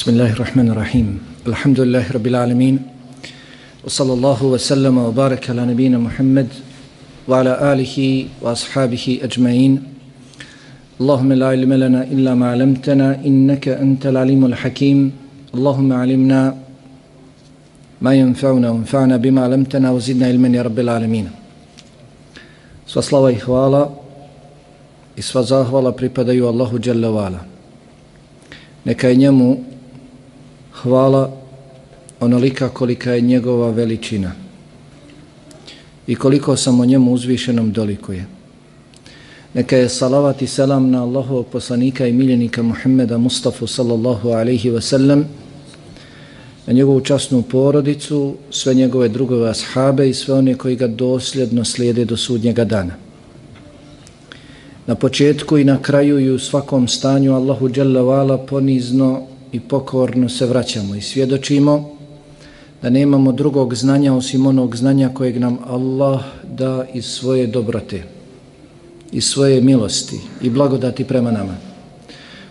بسم الله الرحمن الرحيم الحمد لله رب العالمين وصلى الله وسلم وبارك على نبينا محمد وعلى آله وأصحابه أجمعين اللهم لا علم لنا إلا ما علمتنا إنك أنت العليم الحكيم اللهم علمنا ما ينفعنا وانفعنا بما علمتنا وزدنا علما يا رب العالمين Sva slava i hvala sva zahvala pripadaju Allahu Jalla wa'ala. Neka je njemu hvala onolika kolika je njegova veličina i koliko sam o njemu uzvišenom dolikuje. Neka je salavat i selam na Allahovog poslanika i miljenika Muhammeda Mustafa sallallahu alaihi ve sellem, na njegovu časnu porodicu, sve njegove drugove ashabe i sve one koji ga dosljedno slijede do sudnjega dana. Na početku i na kraju i u svakom stanju Allahu Đalla Vala ponizno i pokorno se vraćamo i svjedočimo da nemamo drugog znanja osim onog znanja kojeg nam Allah da iz svoje dobrote, iz svoje milosti i blagodati prema nama.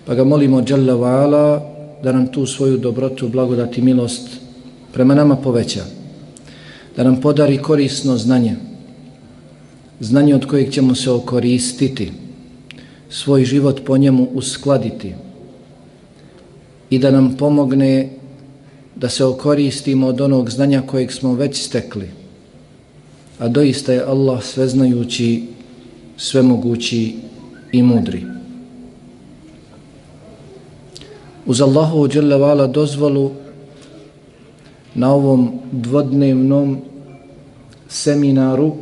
Pa ga molimo Đalla Vala da nam tu svoju dobrotu, blagodati, milost prema nama poveća. Da nam podari korisno znanje, znanje od kojeg ćemo se okoristiti, svoj život po njemu uskladiti i da nam pomogne da se okoristimo od onog znanja kojeg smo već stekli. A doista je Allah sveznajući, svemogući i mudri. Uz Allahu dželle dozvolu na ovom dvodnevnom seminaru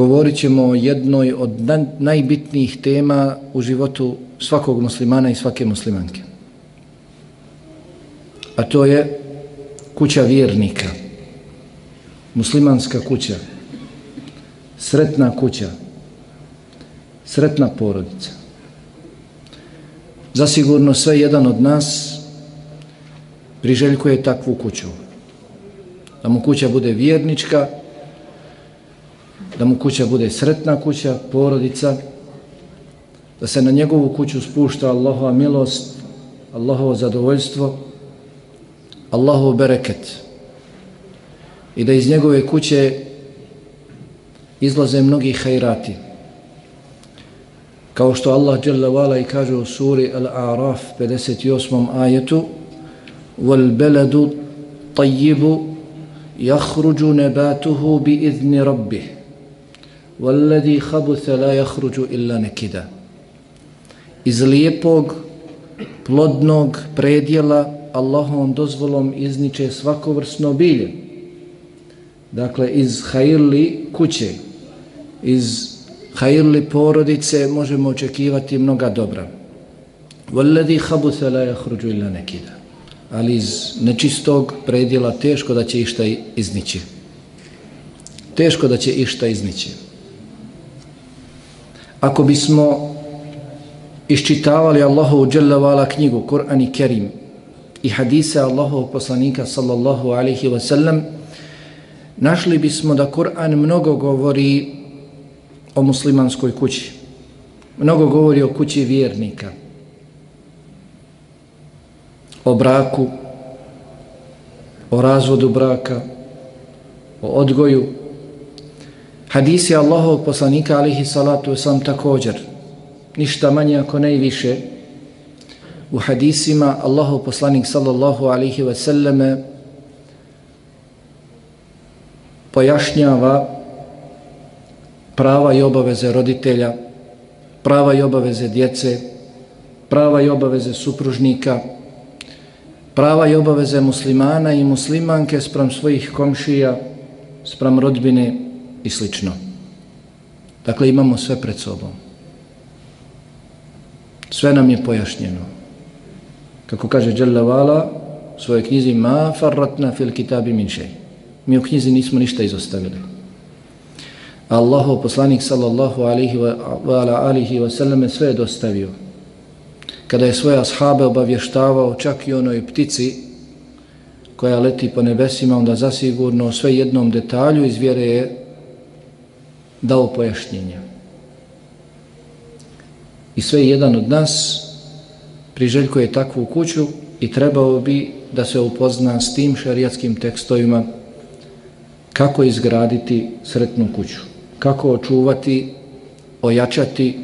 govorit ćemo o jednoj od najbitnijih tema u životu svakog muslimana i svake muslimanke. A to je kuća vjernika. Muslimanska kuća. Sretna kuća. Sretna porodica. Zasigurno sve jedan od nas priželjkuje takvu kuću. Da mu kuća bude vjernička, da mu kuća bude sretna kuća, porodica, da se na njegovu kuću spušta Allahova milost, Allahovo zadovoljstvo, Allahov bereket i da iz njegove kuće izlaze mnogi hajrati. Kao što Allah Jalla Vala i kaže u suri Al-A'raf 58. ajetu وَالْبَلَدُ طَيِّبُ يَخْرُجُ نَبَاتُهُ بِإِذْنِ رَبِّهِ وَالَّذِي خَبُثَ لَا يَخْرُجُ إِلَّا نَكِدًا Iz lijepog, plodnog predjela Allahom dozvolom izniče svakovrsno bilje. Dakle, iz hajirli kuće, iz hajirli porodice možemo očekivati mnoga dobra. وَالَّذِي خَبُثَ لَا يَخْرُجُ إِلَّا نَكِدًا Ali iz nečistog predjela teško da će išta iznići. Teško da će išta iznići. Ako bismo iščitavali Allahovu dželjavala knjigu, Kur'an i Kerim i hadise Allahovog poslanika sallallahu alaihi ve sellem, našli bismo da Kur'an mnogo govori o muslimanskoj kući. Mnogo govori o kući vjernika. O braku, o razvodu braka, o odgoju, Hadisi Allahov poslanika alihi salatu sam također, ništa manje ako ne i više. U hadisima Allahov poslanik sallallahu alihi wasallame pojašnjava prava i obaveze roditelja, prava i obaveze djece, prava i obaveze supružnika, prava i obaveze muslimana i muslimanke sprem svojih komšija, sprem rodbine i slično. Dakle, imamo sve pred sobom. Sve nam je pojašnjeno. Kako kaže Jalla Vala u svojoj knjizi Ma farratna fil kitabi min šej. Mi u knjizi nismo ništa izostavili. Allahu poslanik sallallahu alihi wa, ala alihi wa sallame sve je dostavio. Kada je svoje ashabe obavještavao čak i onoj ptici koja leti po nebesima, onda zasigurno sve jednom detalju iz vjere je dao pojašnjenje. I sve jedan od nas priželjkuje takvu kuću i trebao bi da se upozna s tim šarijatskim tekstovima kako izgraditi sretnu kuću, kako očuvati, ojačati,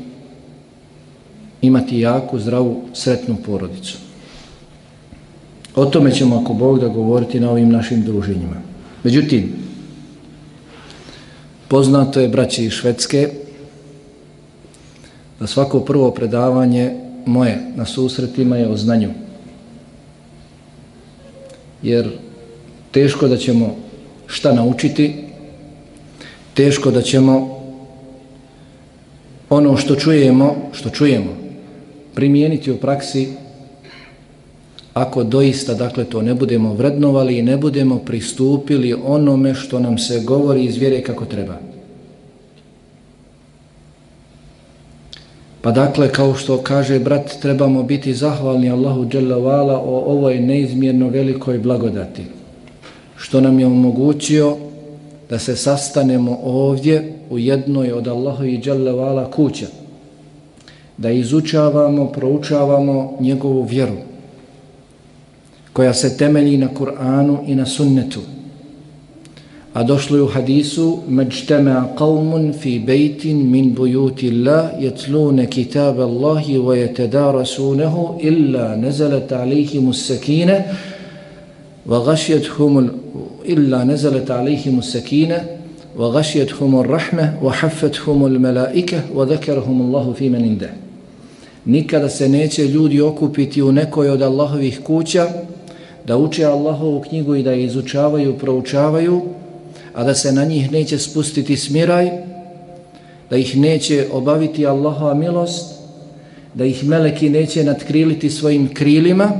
imati jaku, zdravu, sretnu porodicu. O tome ćemo, ako Bog, da govoriti na ovim našim druženjima. Međutim, poznato je, braći iz Švedske, da svako prvo predavanje moje na susretima je o znanju. Jer teško da ćemo šta naučiti, teško da ćemo ono što čujemo, što čujemo, primijeniti u praksi ako doista dakle to ne budemo vrednovali i ne budemo pristupili onome što nam se govori iz vjere kako treba. Pa dakle, kao što kaže brat, trebamo biti zahvalni Allahu Đelevala o ovoj neizmjerno velikoj blagodati, što nam je omogućio da se sastanemo ovdje u jednoj od Allahu i Đelevala kuća, da izučavamo, proučavamo njegovu vjeru, koja se temelji na Kur'anu i na sunnetu. A došlo je u hadisu Međtema qavmun fi bejtin min bujuti Allah jetlune kitab Allahi wa jetedarasunehu illa nezalet alihimu sakine wa gašjethumu illa nezalet alihimu sakine wa gašjethumu rahme wa haffethumu melaike wa zekerhumu Allahu fi men inde. Nikada se neće ljudi okupiti u nekoj od Allahovih kuća da uče Allahovu knjigu i da je izučavaju, proučavaju, a da se na njih neće spustiti smiraj, da ih neće obaviti Allahova milost, da ih meleki neće nadkriliti svojim krilima,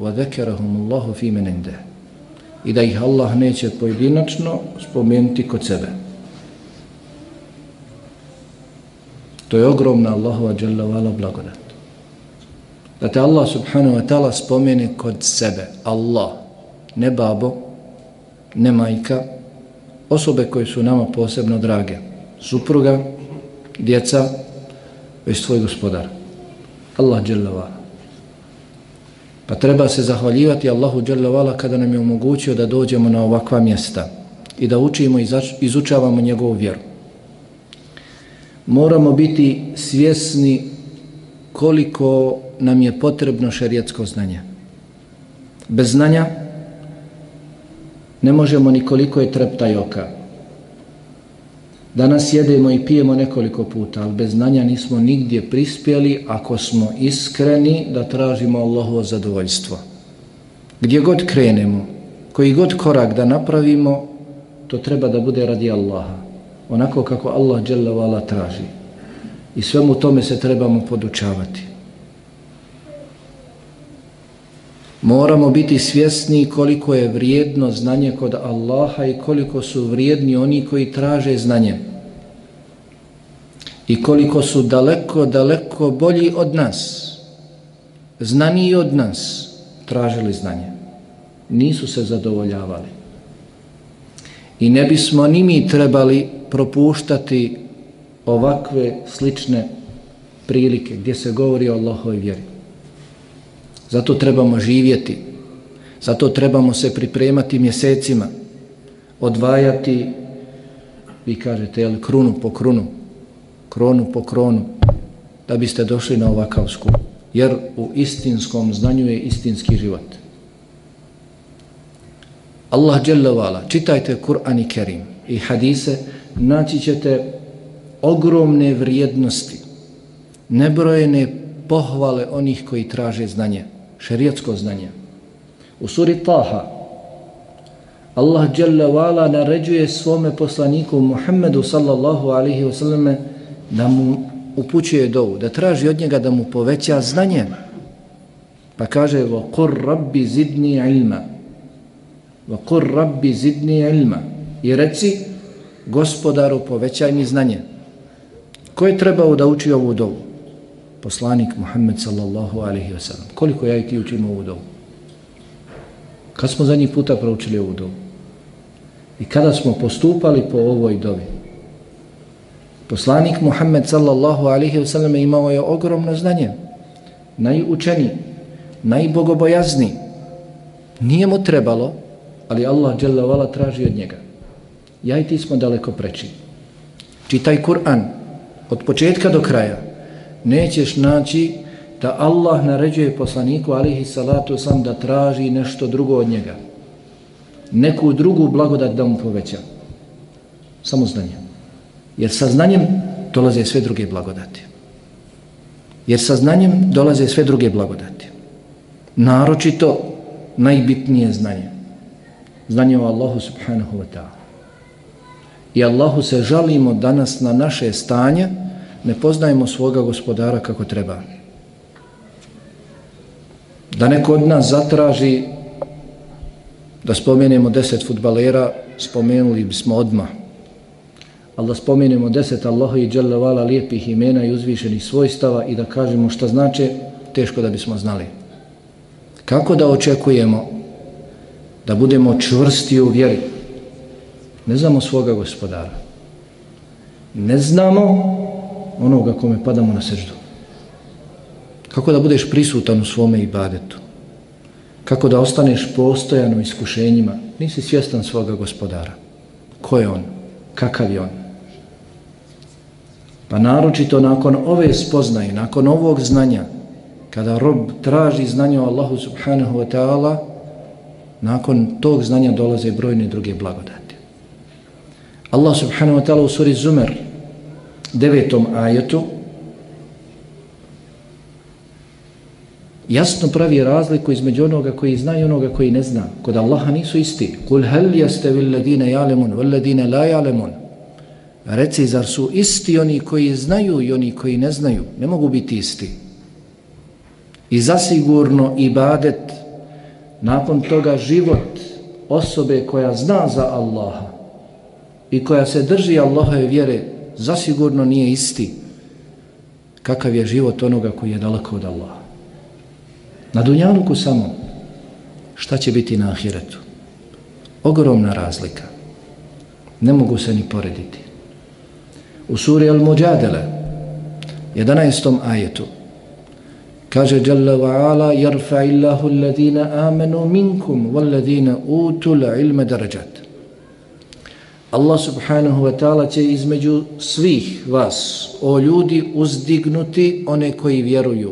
وَذَكَرَهُمُ اللَّهُ فِي مَنِنْدَ i da ih Allah neće pojedinačno spomenuti kod sebe. To je ogromna Allahova dželavala blagodat da te Allah subhanahu wa ta'ala spomene kod sebe. Allah, ne babo, ne majka, osobe koje su nama posebno drage. Supruga, djeca, već tvoj gospodar. Allah dželavala. Pa treba se zahvaljivati Allahu dželavala kada nam je omogućio da dođemo na ovakva mjesta i da učimo i izučavamo njegovu vjeru. Moramo biti svjesni koliko nam je potrebno šerijatsko znanje. Bez znanja ne možemo nikoliko je treptaj oka. Danas jedemo i pijemo nekoliko puta, ali bez znanja nismo nigdje prispjeli ako smo iskreni da tražimo Allahovo zadovoljstvo. Gdje god krenemo, koji god korak da napravimo, to treba da bude radi Allaha. Onako kako Allah traži. I svemu tome se trebamo podučavati. Moramo biti svjesni koliko je vrijedno znanje kod Allaha i koliko su vrijedni oni koji traže znanje. I koliko su daleko, daleko bolji od nas, znaniji od nas, tražili znanje. Nisu se zadovoljavali. I ne bismo ni mi trebali propuštati ovakve slične prilike gdje se govori o Allahoj vjeri. Zato trebamo živjeti. Zato trebamo se pripremati mjesecima. Odvajati, vi kažete, jel, krunu po krunu, kronu po kronu, da biste došli na ovakav skup. Jer u istinskom znanju je istinski život. Allah dželjavala, čitajte Kur'an i Kerim i hadise, naći ćete ogromne vrijednosti, nebrojene pohvale onih koji traže znanje šerijatsko znanje. U suri Taha Allah Jalla wa'ala naređuje svome poslaniku Muhammedu sallallahu alaihi wa sallam da mu upućuje dovu, da traži od njega da mu poveća znanje. Pa kaže وَقُرْ رَبِّ زِدْنِي عِلْمًا وَقُرْ رَبِّ زِدْنِي عِلْمًا I reci gospodaru povećaj mi znanje. Ko je trebao da uči ovu dovu? poslanik Muhammed sallallahu alaihi wa sallam. Koliko ja i ti učimo ovu dovu? Kad smo zadnji puta proučili ovu dovu? I kada smo postupali po ovoj dovi? Poslanik Muhammed sallallahu alaihi wa sallam imao je ogromno znanje. Najučeniji, najbogobojazniji. Nije mu trebalo, ali Allah dželle traži od njega. Ja i ti smo daleko preči. Čitaj Kur'an od početka do kraja. Nećeš naći da Allah naređuje poslaniku alihi salatu sam da traži nešto drugo od njega. Neku drugu blagodat da mu poveća. Samo znanje. Jer sa znanjem dolaze sve druge blagodati. Jer sa znanjem dolaze sve druge blagodati. Naročito najbitnije znanje. Znanje o Allahu subhanahu wa ta'ala. I Allahu se žalimo danas na naše stanje, ne poznajemo svoga gospodara kako treba. Da neko od nas zatraži da spomenemo deset futbalera, spomenuli bismo odmah. Ali da spomenemo deset Allaha i dželjavala lijepih imena i uzvišenih svojstava i da kažemo šta znači, teško da bismo znali. Kako da očekujemo da budemo čvrsti u vjeri? Ne znamo svoga gospodara. Ne znamo onoga kome padamo na seždu. Kako da budeš prisutan u svome ibadetu? Kako da ostaneš postojan u iskušenjima? Nisi svjestan svoga gospodara. Ko je on? Kakav je on? Pa naročito nakon ove spoznaje, nakon ovog znanja, kada rob traži znanje o Allahu subhanahu wa ta'ala, nakon tog znanja dolaze brojne druge blagodati. Allah subhanahu wa ta'ala u suri Zumer, devetom ajetu, jasno pravi razliku između onoga koji zna i onoga koji ne zna. Kod Allaha nisu isti. Kul hel jeste vil ladine jalemun, vil ladine la jalemun. Reci, zar su isti oni koji znaju i oni koji ne znaju? Ne mogu biti isti. I zasigurno ibadet, nakon toga život osobe koja zna za Allaha i koja se drži Allahove vjere, zasigurno nije isti kakav je život onoga koji je daleko od Allaha. Na Dunjaluku samo, šta će biti na Ahiretu? Ogromna razlika. Ne mogu se ni porediti. U suri Al-Mujadele, 11. ajetu, kaže Jalla wa ala, yarfa illahu alladhina amanu minkum, walladhina utul ilma darajat. Allah subhanahu wa ta'ala će između svih vas, o ljudi, uzdignuti one koji vjeruju,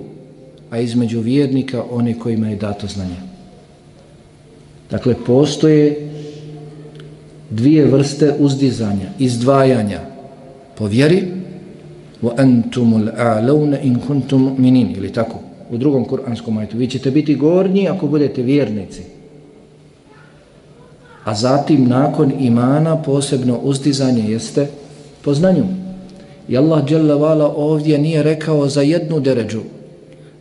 a između vjernika one kojima je dato znanje. Dakle, postoje dvije vrste uzdizanja, izdvajanja po vjeri wa antumul إِنْ in kuntum mu'minin ili tako u drugom kuranskom majtu. vi ćete biti gornji ako budete vjernici a zatim nakon imana posebno uzdizanje jeste po znanju i Allah ovdje nije rekao za jednu deređu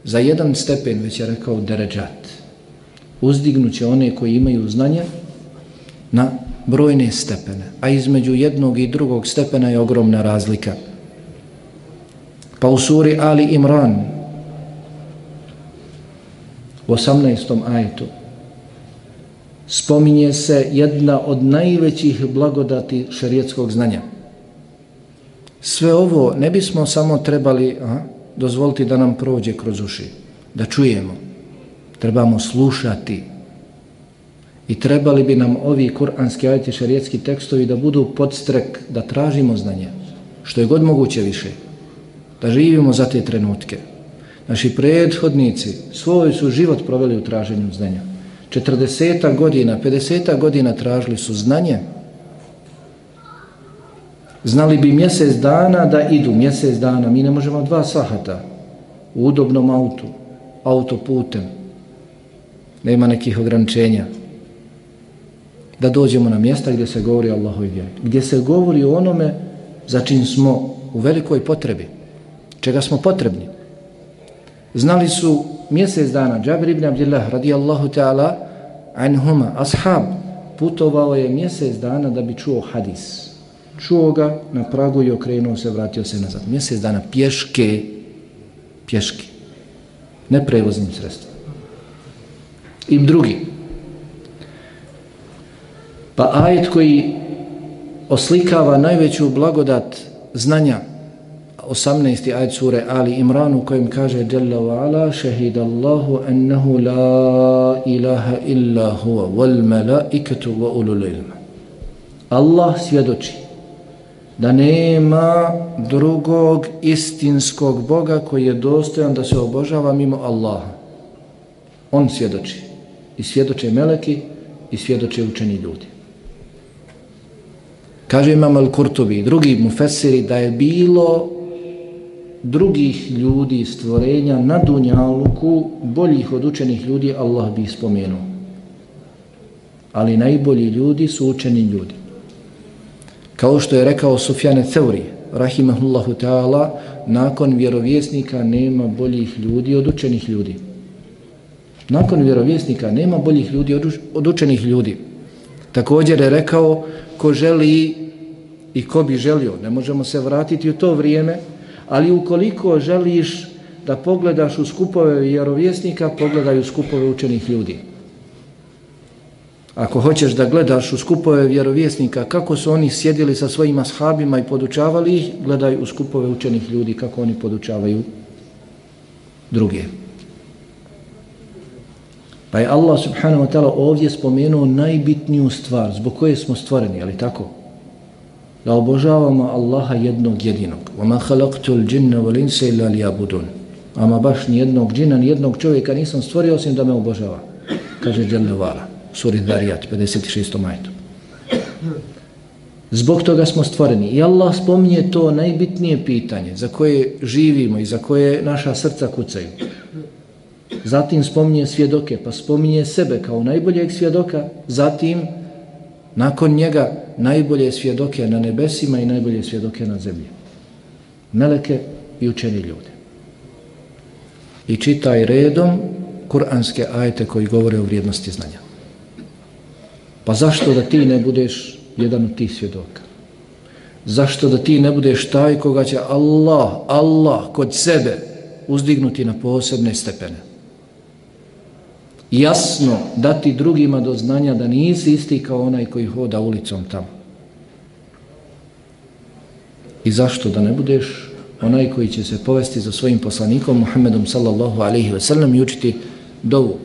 za jedan stepen, već je rekao deređat. Uzdignuće one koji imaju znanje na brojne stepene, a između jednog i drugog stepena je ogromna razlika. Pa u suri Ali Imran u 18. ajetu spominje se jedna od najvećih blagodati šarijetskog znanja. Sve ovo ne bismo samo trebali a, dozvoliti da nam prođe kroz uši, da čujemo. Trebamo slušati. I trebali bi nam ovi kuranski ajeti šarijetski tekstovi da budu podstrek, da tražimo znanje, što je god moguće više, da živimo za te trenutke. Naši prethodnici svoj su život proveli u traženju znanja. 40 godina, 50 godina tražili su znanje, Znali bi mjesec dana da idu, mjesec dana, mi ne možemo dva sahata u udobnom autu, autoputem, nema nekih ograničenja, da dođemo na mjesta gdje se govori Allahu Allahoj vjeri, gdje se govori o onome za čim smo u velikoj potrebi, čega smo potrebni. Znali su mjesec dana, Džabir ibn Abdillah radijallahu ta'ala anhuma, ashab, putovao je mjesec dana da bi čuo hadis, čuo ga na pragu i okrenuo se, vratio se nazad. Mjesec dana pješke, pješke, ne prevoznim sredstvom. I drugi. Pa ajet koji oslikava najveću blagodat znanja 18. ajd sure Ali Imran u kojem kaže Jalla wa ala šehidallahu ennehu la ilaha illa huwa wal malaikatu wa ulul ilma Allah svjedoči da nema drugog istinskog Boga koji je dostojan da se obožava mimo Allaha. On svjedoči. I svjedoče meleki i svjedoče učeni ljudi. Kaže imam Al-Kurtubi drugi drugi mufesiri da je bilo drugih ljudi stvorenja na Dunjaluku boljih od učenih ljudi Allah bi spomenuo. Ali najbolji ljudi su učeni ljudi. Kao što je rekao Sufjane Theuri, rahimahullahu ta'ala, nakon vjerovjesnika nema boljih ljudi od učenih ljudi. Nakon vjerovjesnika nema boljih ljudi od učenih ljudi. Također je rekao, ko želi i ko bi želio, ne možemo se vratiti u to vrijeme, ali ukoliko želiš da pogledaš u skupove vjerovjesnika, pogledaj u skupove učenih ljudi. Ako hoćeš da gledaš u skupove vjerovjesnika kako su oni sjedili sa svojim ashabima i podučavali ih, gledaj u skupove učenih ljudi kako oni podučavaju druge. Pa je Allah subhanahu wa ta'ala ovdje spomenuo najbitniju stvar zbog koje smo stvoreni, ali tako? Da obožavamo Allaha jednog jedinog. وَمَا خَلَقْتُ الْجِنَّ وَلِنْسَ إِلَّا لِيَابُدُونَ Ama baš ni jednog džina, ni jednog čovjeka nisam stvorio osim da me obožava. Kaže Jalla Vala suri Darijat, 56. majtu. Zbog toga smo stvoreni. I Allah spominje to najbitnije pitanje za koje živimo i za koje naša srca kucaju. Zatim spominje svjedoke, pa spominje sebe kao najboljeg svjedoka, zatim nakon njega najbolje svjedoke na nebesima i najbolje svjedoke na zemlji. Meleke i učeni ljude. I čitaj redom kuranske ajete koji govore o vrijednosti znanja. Pa zašto da ti ne budeš jedan od tih svjedoka? Zašto da ti ne budeš taj koga će Allah, Allah kod sebe uzdignuti na posebne stepene? Jasno dati drugima do znanja da nisi isti kao onaj koji hoda ulicom tamo. I zašto da ne budeš onaj koji će se povesti za svojim poslanikom Muhammedom sallallahu alaihi ve sellem i učiti dovu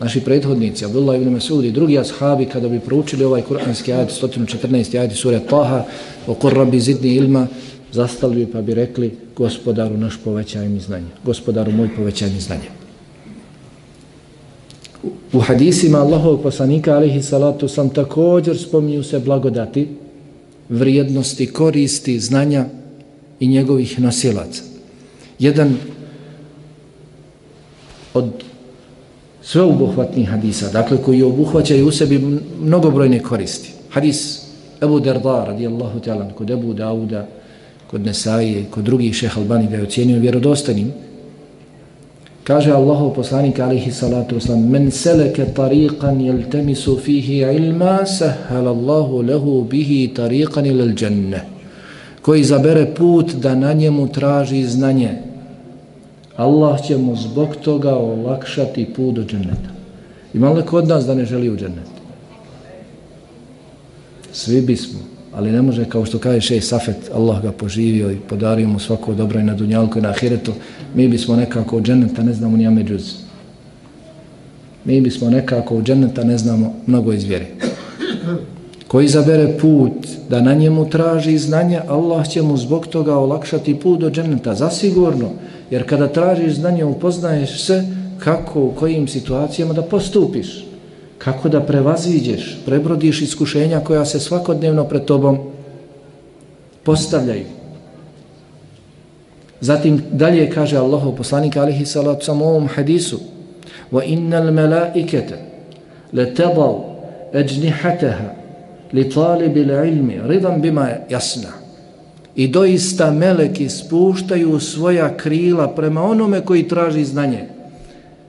naši prethodnici, Abdullah ibn Masud i drugi ashabi, kada bi proučili ovaj kuranski ajed, 114. ajed sura Taha, o korrabi zidni ilma, zastali bi pa bi rekli, gospodaru naš povećaj mi znanje, gospodaru moj povećaj mi znanje. U hadisima Allahovog poslanika, alihi salatu, sam također spominju se blagodati, vrijednosti, koristi, znanja i njegovih nosilaca. Jedan od sveobuhvatnih hadisa, dakle koji obuhvaćaju u sebi mnogobrojne koristi. Hadis Ebu Derda radijallahu ta'ala kod Ebu Dauda, kod Nesaije, kod drugih šeha Albani ga je ocjenio vjerodostanim. Kaže Allahov poslanik alihi salatu wasalam Men seleke tariqan jeltemisu fihi ilma sahhala Allahu lehu bihi tariqan ilal dženne. Koji zabere put da na njemu traži znanje, Allah će mu zbog toga olakšati put do dženeta. Ima li kod nas da ne želi u džennet? Svi bismo, ali ne može kao što kaže šej Safet, Allah ga poživio i podario mu svako dobro i na dunjalku i na ahiretu, mi bismo nekako u dženeta ne znamo ni ameđuz. Mi bismo nekako u dženeta ne znamo mnogo iz vjere. Ko izabere put da na njemu traži znanje, Allah će mu zbog toga olakšati put do dženeta, zasigurno. Jer kada tražiš znanje, upoznaješ se kako, u kojim situacijama da postupiš. Kako da prevaziđeš, prebrodiš iskušenja koja se svakodnevno pred tobom postavljaju. Zatim dalje kaže Allahov poslanik alihi salatu sam u ovom hadisu wa innal malaikata أَجْنِحَتَهَا ajnihataha li talibi ilmi ridan bima jasna I doista meleki spuštaju svoja krila prema onome koji traži znanje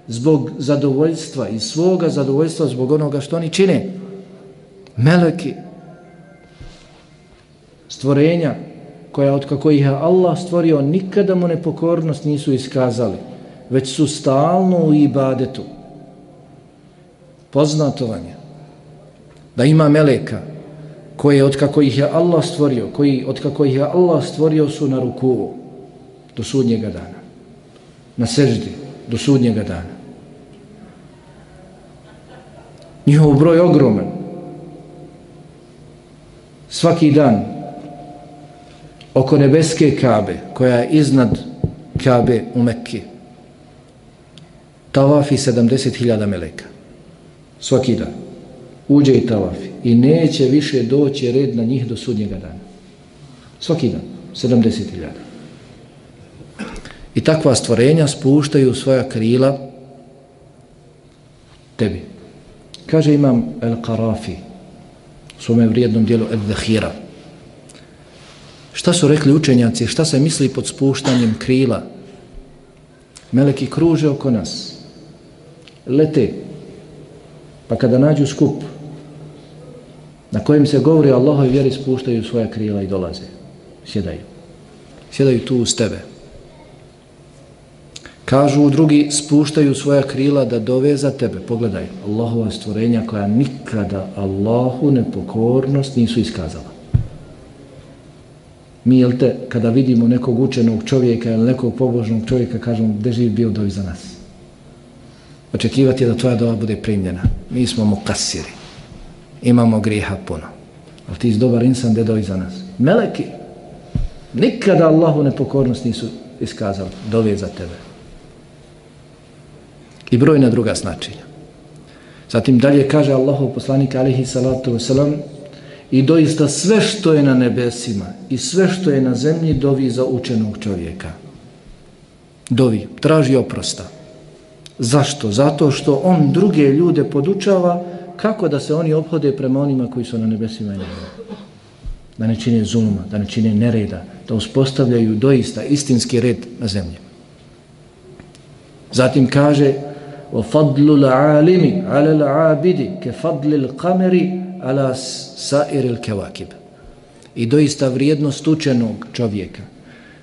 zbog zadovoljstva i svoga zadovoljstva zbog onoga što oni čine. Meleki stvorenja koja od kako ih je Allah stvorio nikada mu nepokornost nisu iskazali već su stalno u ibadetu poznatovanje da ima meleka koje od kako ih je Allah stvorio, koji od kako ih je Allah stvorio su na ruku do sudnjega dana. Na seždi do sudnjega dana. Njihov broj ogroman. Svaki dan oko nebeske kabe koja je iznad kabe u Mekke tavafi 70.000 meleka. Svaki dan. Uđe i tavafi. I neće više doći red na njih do sudnjega dana. Svaki dan. 70.000. I takva stvorenja spuštaju svoja krila tebi. Kaže imam Al-Qarafi u svome vrijednom dijelu Al-Dahira. Šta su rekli učenjaci? Šta se misli pod spuštanjem krila? Meleki kruže oko nas. Lete. Pa kada nađu skup na kojem se govori Allahoj vjeri spuštaju svoja krila i dolaze. Sjedaju. Sjedaju tu uz tebe. Kažu drugi, spuštaju svoja krila da dove za tebe. Pogledaj, Allahova stvorenja koja nikada Allahu nepokornost nisu iskazala. Mi, jel te, kada vidimo nekog učenog čovjeka ili nekog pobožnog čovjeka, kažemo, gde živi bio dovi za nas? Očekivati je da tvoja dova bude primljena. Mi smo mu kasiri. Imamo grijeha puno. Ali ti si dobar insan, gde dovi za nas? Meleki. Nikada Allahu nepokornost nisu iskazali. Dove za tebe i brojna druga značenja. Zatim dalje kaže Allahov poslanik alihi salatu wasalam i doista sve što je na nebesima i sve što je na zemlji dovi za učenog čovjeka. Dovi, traži oprosta. Zašto? Zato što on druge ljude podučava kako da se oni obhode prema onima koji su na nebesima i nebesima. Da ne čine zuluma, da ne čine nereda, da uspostavljaju doista istinski red na zemlji. Zatim kaže وفضل العالم على العابد كفضل القمر على سائر الكواكب i doista vrijednost učenog čovjeka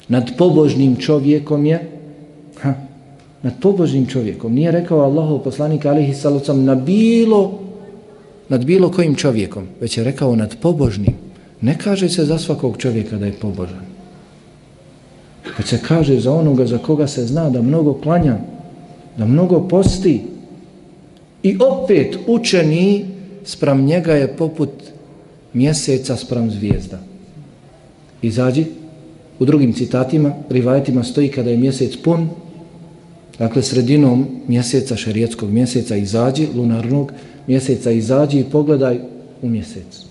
nad pobožnim čovjekom je ha, nad pobožnim čovjekom nije rekao Allahov poslanik alihi salocam na bilo nad bilo kojim čovjekom već je rekao nad pobožnim ne kaže se za svakog čovjeka da je pobožan već se kaže za onoga za koga se zna da mnogo klanja da mnogo posti i opet učeni sprem njega je poput mjeseca sprem zvijezda. Izađi, u drugim citatima, rivajetima stoji kada je mjesec pun, dakle sredinom mjeseca, šerijetskog mjeseca, izađi, lunarnog mjeseca, izađi i pogledaj u mjesec.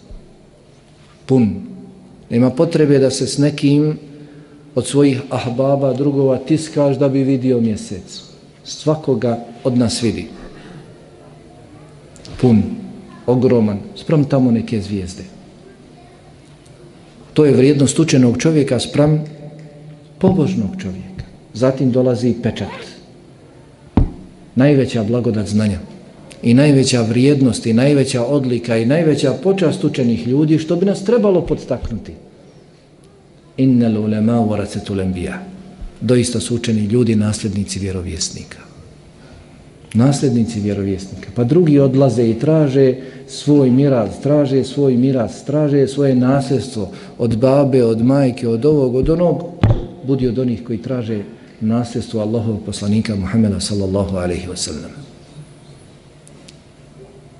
Pun. Nema potrebe da se s nekim od svojih ahbaba, drugova, tiskaš da bi vidio mjesec svakoga od nas vidi. Pun, ogroman, sprem tamo neke zvijezde. To je vrijednost učenog čovjeka sprem pobožnog čovjeka. Zatim dolazi pečat. Najveća blagodat znanja i najveća vrijednost i najveća odlika i najveća počast učenih ljudi što bi nas trebalo podstaknuti. Innal ulema warasatul anbiya doista su učeni ljudi, nasljednici vjerovjesnika. Nasljednici vjerovjesnika. Pa drugi odlaze i traže svoj miraz, traže svoj miraz, traže svoje nasljedstvo od babe, od majke, od ovog, od onog. Budi od onih koji traže nasljedstvo Allahov poslanika Muhammeda sallallahu alaihi wa sallam.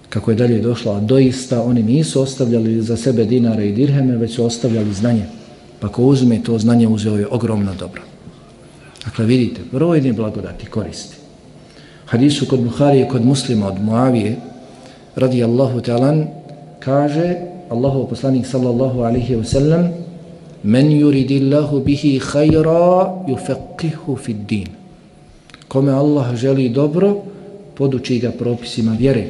Kako je dalje došlo, doista oni nisu ostavljali za sebe dinare i dirheme, već su ostavljali znanje. Pa ko uzme to znanje, uzeo je ogromno dobro. Dakle, vidite, brojne blagodati koristi. Hadisu kod Buharije, i kod muslima od Muavije, radi Allahu talan, kaže Allahu poslanik sallallahu alaihi wa sallam, men yuridillahu bihi khayra yufaqihu fid din. Kome Allah želi dobro, poduči ga propisima vjere.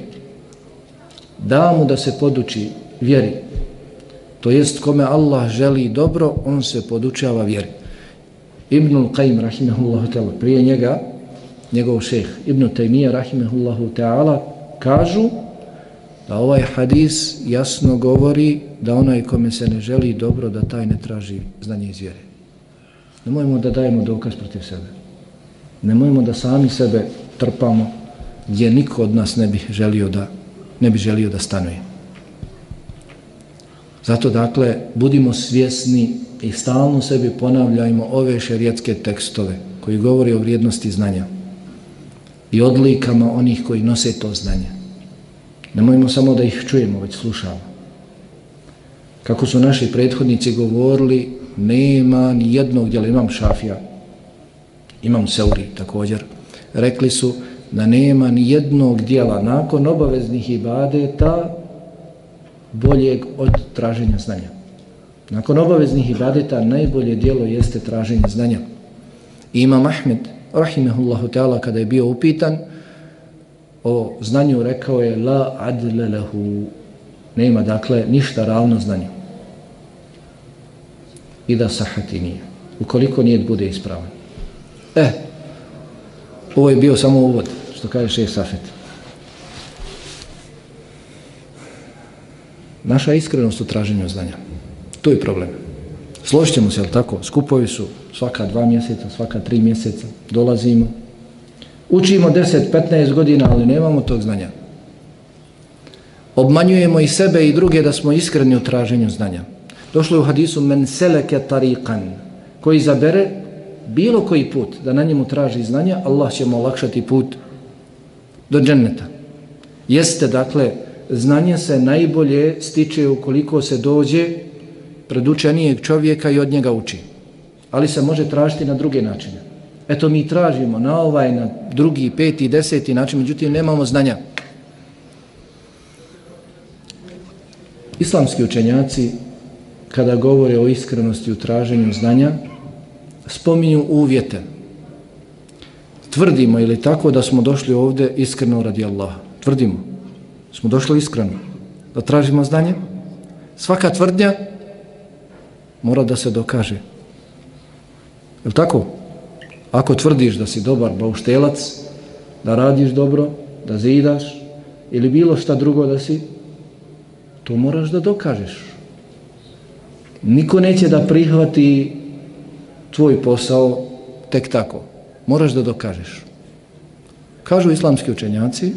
Da mu da se poduči vjeri. To jest kome Allah želi dobro, on se podučava vjeri. Ibnul Qaim rahimahullahu ta'ala prije njega njegov šeh Ibn Taymiyyah, rahimahullahu ta'ala kažu da ovaj hadis jasno govori da onaj kome se ne želi dobro da taj ne traži znanje iz vjere. Nemojmo da dajemo dokaz protiv sebe. Nemojmo da sami sebe trpamo gdje niko od nas ne bi želio da ne bi želio da stanuje. Zato dakle, budimo svjesni i stalno sebi ponavljajmo ove šerijetske tekstove koji govori o vrijednosti znanja i odlikama onih koji nose to znanje. Nemojmo samo da ih čujemo, već slušamo. Kako su naši prethodnici govorili, nema ni jednog djela, imam šafija, imam seuri također, rekli su da nema ni jednog dijela nakon obaveznih ibadeta boljeg od traženja znanja. Nakon obaveznih ibadeta najbolje dijelo jeste traženje znanja. I imam Ahmed, rahimehullahu ta'ala, kada je bio upitan o znanju, rekao je la adle lehu, nema dakle ništa ravno znanju. I da sahati nije. Ukoliko nije bude ispravan. E, ovo je bio samo uvod, što kaže šeht Safet. Naša iskrenost u traženju znanja. To je problem. Složit ćemo se, ali tako? Skupovi su svaka dva mjeseca, svaka tri mjeseca. Dolazimo. Učimo 10-15 godina, ali nemamo tog znanja. Obmanjujemo i sebe i druge da smo iskreni u traženju znanja. Došlo je u hadisu men seleke tariqan, koji zabere bilo koji put da na njemu traži znanja, Allah će mu olakšati put do dženneta. Jeste, dakle, znanje se najbolje stiče ukoliko se dođe predučenijeg čovjeka i od njega uči. Ali se može tražiti na druge načine. Eto mi tražimo na ovaj, na drugi, peti, deseti način, međutim nemamo znanja. Islamski učenjaci kada govore o iskrenosti u traženju znanja spominju uvjete. Tvrdimo ili tako da smo došli ovdje iskreno radi Allaha. Tvrdimo. Smo došli iskreno. Da tražimo znanje. Svaka tvrdnja mora da se dokaže. Je li tako? Ako tvrdiš da si dobar bauštelac, da radiš dobro, da zidaš ili bilo šta drugo da si, to moraš da dokažeš. Niko neće da prihvati tvoj posao tek tako. Moraš da dokažeš. Kažu islamski učenjaci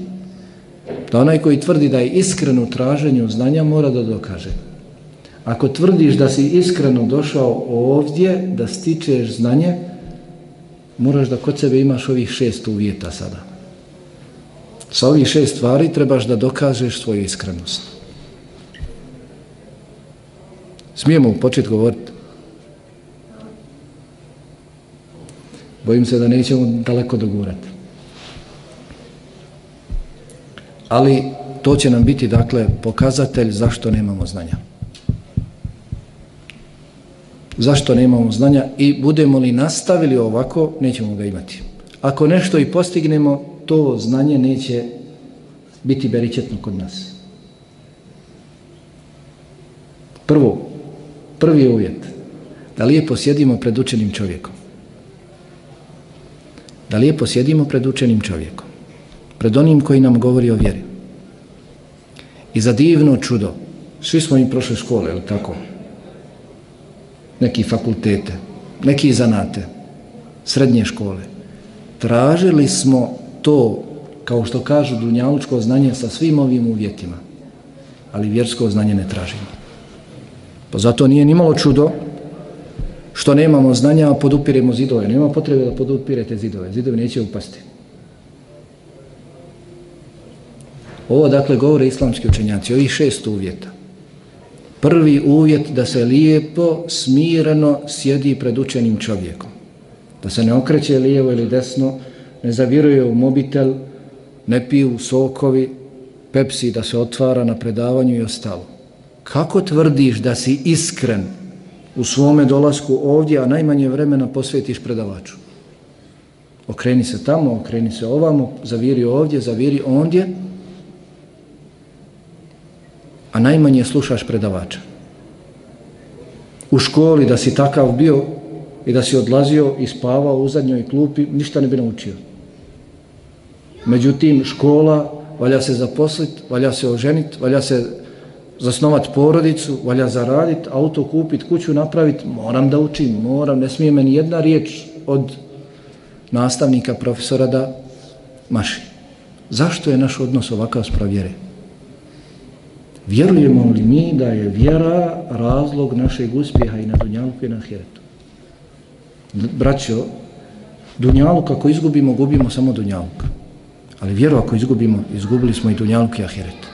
da onaj koji tvrdi da je iskren u traženju znanja mora da dokaže. Ako tvrdiš da si iskreno došao ovdje da stičeš znanje, moraš da kod sebe imaš ovih šest uvjeta sada. Sa ovih šest stvari trebaš da dokažeš svoju iskrenost. Smijemo početi govoriti? Bojim se da nećemo daleko dogurati. Ali to će nam biti, dakle, pokazatelj zašto nemamo znanja. Zašto nemamo znanja i budemo li nastavili ovako, nećemo ga imati. Ako nešto i postignemo, to znanje neće biti beričetno kod nas. Prvo, prvi uvjet, da lijepo sjedimo pred učenim čovjekom da lijepo sjedimo pred učenim čovjekom, pred onim koji nam govori o vjeri. I za divno čudo, svi smo im prošle škole, ili tako? Neki fakultete, neki zanate, srednje škole. Tražili smo to, kao što kažu, dunjalučko znanje sa svim ovim uvjetima, ali vjersko znanje ne tražimo. Pa zato nije nimalo čudo što nemamo znanja, a podupiremo zidove. Nema potrebe da podupirete zidove. Zidove neće upasti. Ovo dakle govore islamski učenjaci, ovih šest uvjeta. Prvi uvjet da se lijepo, smireno sjedi pred učenim čovjekom. Da se ne okreće lijevo ili desno, ne zaviruje u mobitel, ne piju sokovi, pepsi da se otvara na predavanju i ostalo. Kako tvrdiš da si iskren u svome dolasku ovdje, a najmanje vremena posvetiš predavaču. Okreni se tamo, okreni se ovamo, zaviri ovdje, zaviri ondje, a najmanje slušaš predavača. U školi da si takav bio i da si odlazio i spavao u zadnjoj klupi, ništa ne bi naučio. Međutim, škola, valja se zaposliti, valja se oženiti, valja se zasnovati porodicu, valja zaraditi, auto kupiti, kuću napraviti, moram da učim, moram, ne smije meni jedna riječ od nastavnika, profesora da maši. Zašto je naš odnos ovakav spravjere? Vjerujemo li mi da je vjera razlog našeg uspjeha i na Dunjalku i na Hiretu? Braćo, Dunjaluk ako izgubimo, gubimo samo Dunjaluk. Ali vjeru ako izgubimo, izgubili smo i Dunjaluk i Ahiret.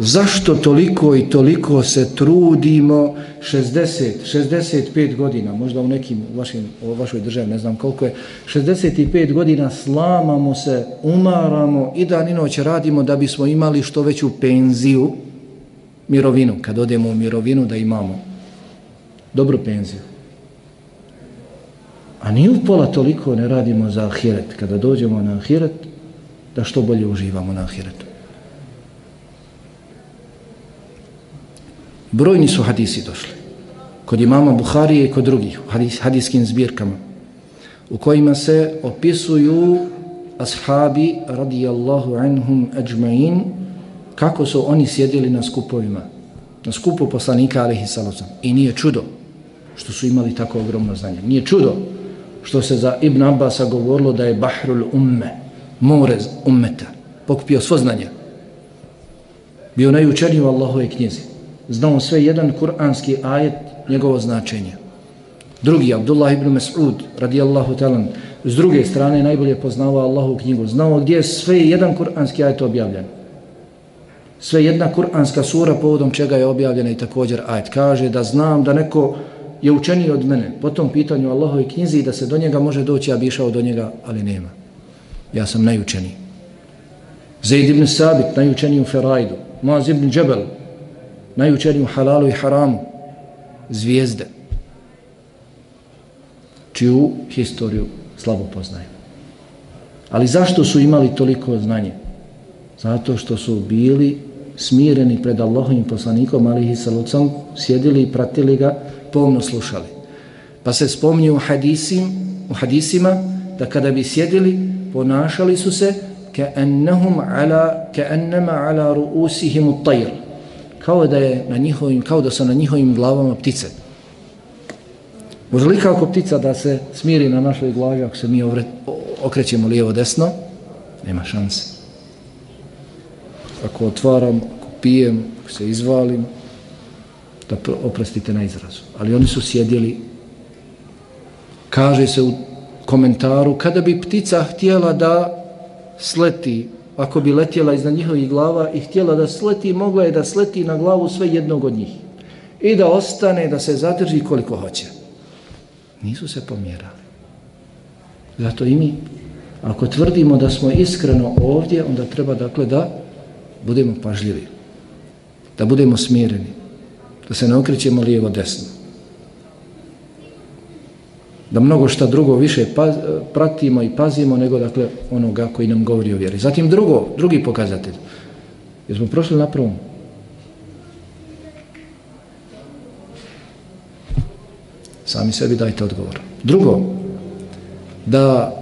Zašto toliko i toliko se trudimo 60, 65 godina, možda u nekim vašim, u vašoj državi, ne znam koliko je, 65 godina slamamo se, umaramo i dan i noć radimo da bismo imali što veću penziju, mirovinu, kad odemo u mirovinu da imamo dobru penziju. A ni upola pola toliko ne radimo za ahiret. Kada dođemo na ahiret, da što bolje uživamo na ahiretu. Brojni su hadisi došli. Kod imama Buharije i kod drugih, hadis, hadiskim zbirkama, u kojima se opisuju ashabi radijallahu anhum ajma'in kako su oni sjedili na skupovima, na skupu poslanika alihi salacom I nije čudo što su imali tako ogromno znanje. Nije čudo što se za Ibn Abbasa govorilo da je Bahrul Umme, more ummeta, pokupio svo znanje. Bio najučeniji u Allahove knjizi. Znao sve jedan kuranski ajet, njegovo značenje. Drugi, Abdullah ibn Mas'ud, radijallahu talan, s druge strane najbolje poznavao Allahu knjigu. Znao gdje je sve jedan kuranski ajet objavljen. Sve jedna kuranska sura povodom čega je objavljena i također ajet. Kaže da znam da neko je učeniji od mene po tom pitanju Allahove knjizi da se do njega može doći, ja bi išao do njega, ali nema. Ja sam najučeniji. Zaid ibn Sabit, najučeniji u Ferajdu. Muaz ibn Džebel, najučeniji halalu i haramu. Zvijezde. Čiju historiju slabo poznajemo. Ali zašto su imali toliko znanje? Zato što su bili smireni pred Allahovim poslanikom, ali i salucom, sjedili i pratili ga pomno slušali. Pa se spomnju u, hadisim, u hadisima da kada bi sjedili, ponašali su se ka'annahum ala ka'annama ala ru'usihim at-tayr. Kao da je na njihovim kao da su na njihovim glavama ptice. Može li kako ptica da se smiri na našoj glavi ako se mi ovre, okrećemo lijevo desno? Nema šanse. Ako otvaram, ako pijem, ako se izvalim, da oprostite na izrazu. Ali oni su sjedili, kaže se u komentaru, kada bi ptica htjela da sleti, ako bi letjela iznad njihovih glava i htjela da sleti, mogla je da sleti na glavu sve jednog od njih. I da ostane, da se zadrži koliko hoće. Nisu se pomjerali. Zato i mi, ako tvrdimo da smo iskreno ovdje, onda treba dakle da budemo pažljivi. Da budemo smireni da se ne okrećemo lijevo desno. Da mnogo šta drugo više paz, pratimo i pazimo nego dakle onoga koji nam govori o vjeri. Zatim drugo, drugi pokazatelj. Jesmo prošli na prvom. Sami sebi dajte odgovor. Drugo, da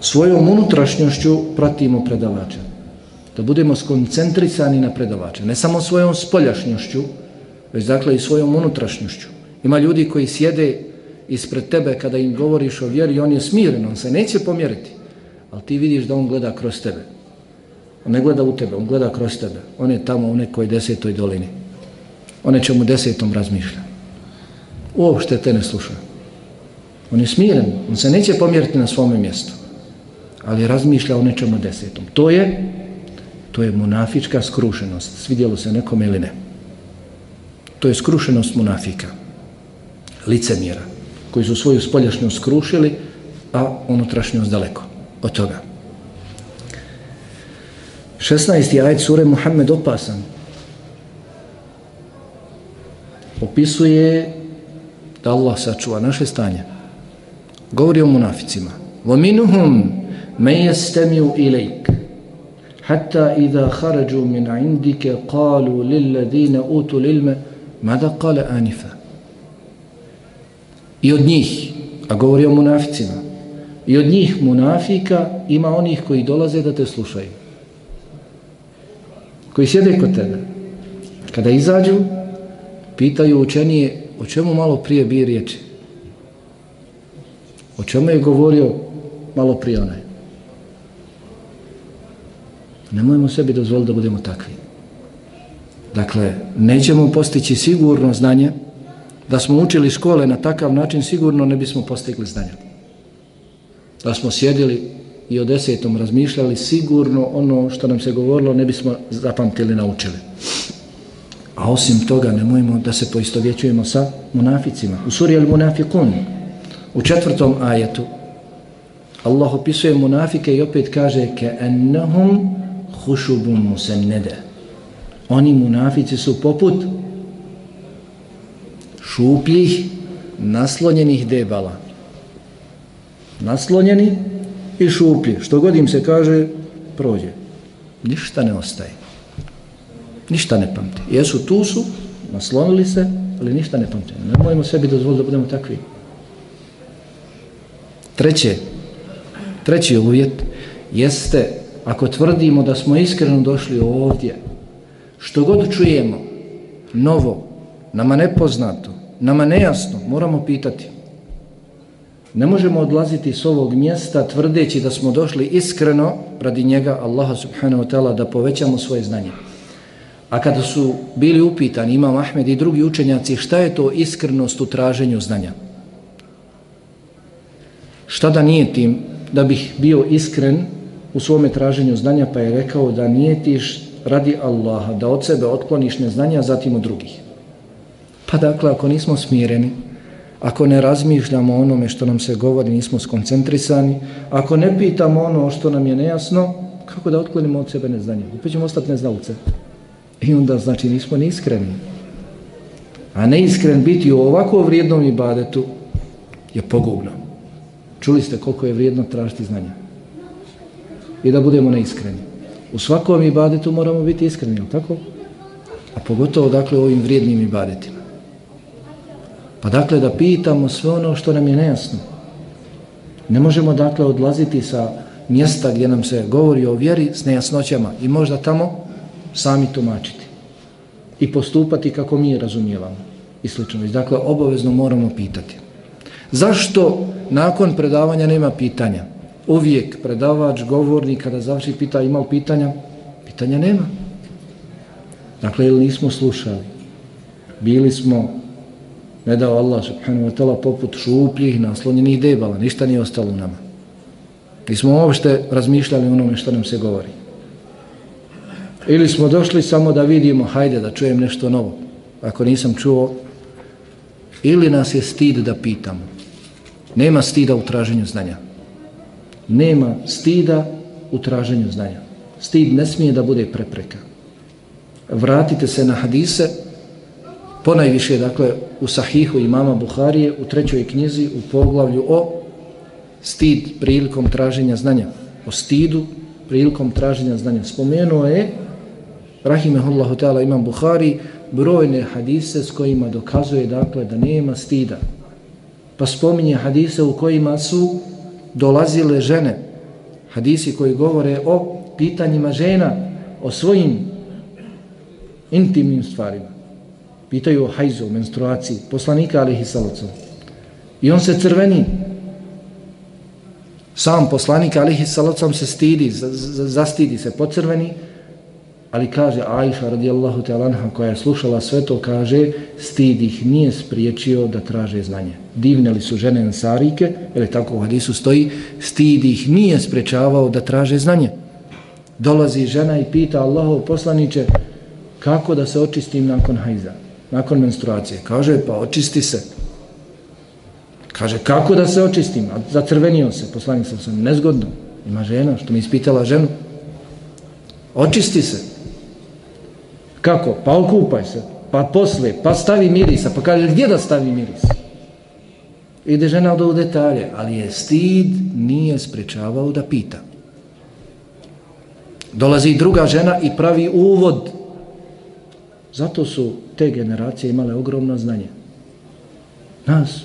svojom unutrašnjošću pratimo predavača. Da budemo skoncentrisani na predavača. Ne samo svojom spoljašnjošću, već dakle i svojom unutrašnjošću. Ima ljudi koji sjede ispred tebe kada im govoriš o vjeri, on je smiren, on se neće pomjeriti, ali ti vidiš da on gleda kroz tebe. On ne gleda u tebe, on gleda kroz tebe. On je tamo u nekoj desetoj dolini. On je čemu desetom razmišlja. Uopšte te ne sluša. On je smiren, on se neće pomjeriti na svome mjestu, ali razmišlja o nečemu desetom. To je, to je munafička skrušenost. Svidjelo se nekom ili ne. To je skrušenost munafika, licemjera, koji su svoju spoljašnjost skrušili, a unutrašnjost daleko od toga. 16. ajd sure Muhammed opasan opisuje da Allah sačuva naše stanje. Govori o munaficima. وَمِنُهُمْ مَنْ يَسْتَمِيُوا إِلَيْكَ حَتَّى إِذَا خَرَجُوا مِنْ عِنْدِكَ قَالُوا لِلَّذِينَ أُوتُوا الْإِلْمَ Mada kale anifa. I od njih, a govori o munaficima, i od njih munafika ima onih koji dolaze da te slušaju. Koji sjede kod tebe. Kada izađu, pitaju učenije o čemu malo prije bi riječi. O čemu je govorio malo prije onaj. Nemojmo sebi dozvoliti da budemo takvi. Dakle, nećemo postići sigurno znanje, da smo učili škole na takav način, sigurno ne bismo postigli znanja. Da smo sjedili i o desetom razmišljali, sigurno ono što nam se govorilo ne bismo zapamtili, naučili. A osim toga, nemojmo da se poistovjećujemo sa munaficima. U suri Al-Munafikun, u četvrtom ajetu, Allah opisuje munafike i opet kaže ke ennahum hušubun musennede. Oni munafici su poput šupljih naslonjenih debala. Naslonjeni i šuplji. Što god im se kaže, prođe. Ništa ne ostaje. Ništa ne pamti. Jesu tu su, naslonili se, ali ništa ne pamti. Ne mojemo sebi dozvoliti da budemo takvi. Treće, treći uvjet jeste ako tvrdimo da smo iskreno došli ovdje, što god čujemo, novo, nama nepoznato, nama nejasno, moramo pitati. Ne možemo odlaziti s ovog mjesta tvrdeći da smo došli iskreno radi njega, Allaha subhanahu wa ta'ala, da povećamo svoje znanje. A kada su bili upitani Imam Ahmed i drugi učenjaci šta je to iskrenost u traženju znanja? Šta da nije tim da bih bio iskren u svome traženju znanja pa je rekao da nijetiš radi Allaha da od sebe otkloniš neznanja zatim od drugih. Pa dakle ako nismo smireni, ako ne razmišljamo onome što nam se govori, nismo skoncentrisani, ako ne pitamo ono što nam je nejasno, kako da otklonimo od sebe neznanje? Opet ćemo ostati neznauce. I onda znači nismo ni iskreni. A neiskren biti u ovako vrijednom ibadetu je pogubno. Čuli ste koliko je vrijedno tražiti znanja. I da budemo neiskreni. U svakom ibadetu moramo biti iskreni, tako? A pogotovo dakle u ovim vrijednim ibadetima. Pa dakle da pitamo sve ono što nam je nejasno. Ne možemo dakle odlaziti sa mjesta gdje nam se govori o vjeri s nejasnoćama i možda tamo sami tumačiti i postupati kako mi razumijevamo i slično. Dakle, obavezno moramo pitati. Zašto nakon predavanja nema pitanja? Uvijek predavač, govornik, kada završi pita ima pitanja? Pitanja nema. Dakle, ili nismo slušali? Bili smo, ne dao Allah subhanahu wa ta'la, poput šupljih, naslonjenih debala. Ništa nije ostalo u nama. Nismo uopšte razmišljali onome što nam se govori. Ili smo došli samo da vidimo, hajde da čujem nešto novo. Ako nisam čuo, ili nas je stid da pitamo. Nema stida u traženju znanja. Nema stida u traženju znanja. Stid ne smije da bude prepreka. Vratite se na hadise, ponajviše, dakle, u sahihu imama Buharije, u trećoj knjizi, u poglavlju o stid prilikom traženja znanja. O stidu prilikom traženja znanja. Spomenuo je rahimehullahu ta'ala imam Buhari brojne hadise s kojima dokazuje dakle da nema stida pa spominje hadise u kojima su dolazile žene hadisi koji govore o pitanjima žena o svojim intimnim stvarima pitaju o hajzu, o menstruaciji poslanika alihi salacom i on se crveni sam poslanik alihi salacom se stidi zastidi se pocrveni Ali kaže Aisha radijallahu ta'ala koja je slušala sve to, kaže stid ih nije spriječio da traže znanje. Divne li su žene ensarike, ili tako u hadisu stoji, stid ih nije spriječavao da traže znanje. Dolazi žena i pita Allahov poslaniće kako da se očistim nakon hajza, nakon menstruacije. Kaže pa očisti se. Kaže kako da se očistim? A zacrvenio se, poslanik sam sam nezgodno. Ima žena što mi ispitala ženu. Očisti se. Kako? Pa okupaj se. Pa posle, pa stavi mirisa. Pa kaže, gdje da stavi miris? Ide žena od u detalje, ali je stid nije sprečavao da pita. Dolazi druga žena i pravi uvod. Zato su te generacije imale ogromno znanje. Nas